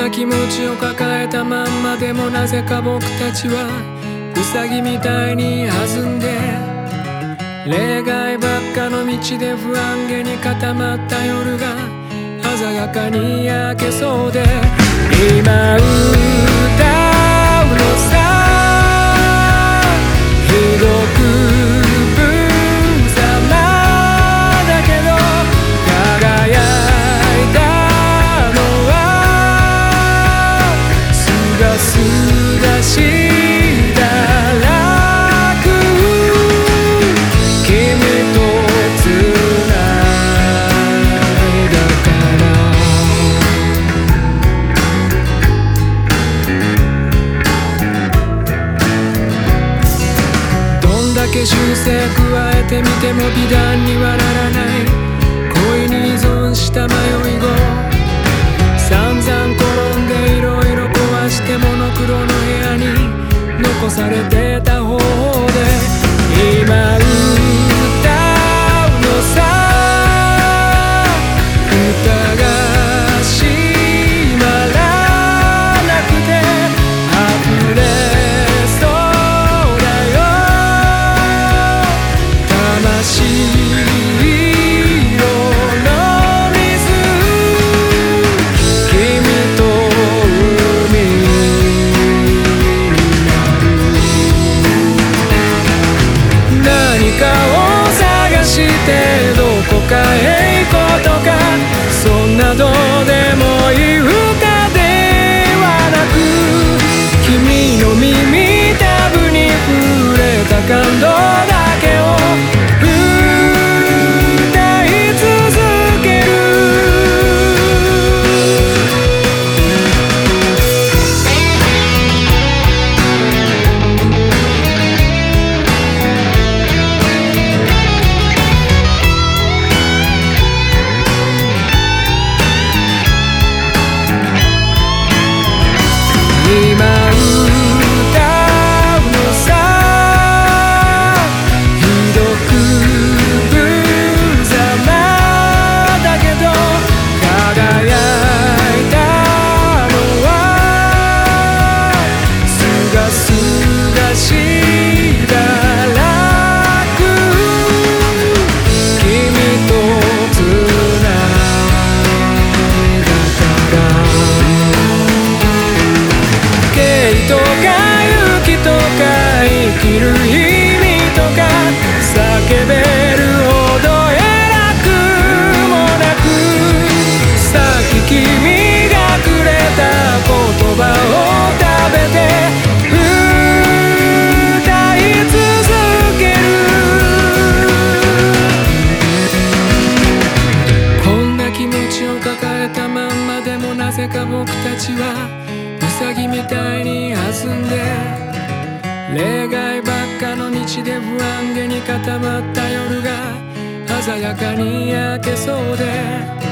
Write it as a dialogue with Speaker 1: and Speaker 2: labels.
Speaker 1: な気持ちを抱えたまんまでもなぜか僕たちはウサギみたいに弾んで例外ばっかの道で不安げに固まった夜が鮮やかに焼けそうでけ修正加えてみても美談にはならない。恋に依存した迷い子散々転んでいろいろ壊してモノクロの部屋に残されてた。ど景とか雪とか生きる意味とか叫べるほど偉くもなくさっき君がくれた言葉を食べて歌い続けるこんな気持ちを抱えたまんまでもなぜか僕たちはサギみたいに弾んで例外ばっかの道で不安げに固まった夜が鮮やかに焼けそうで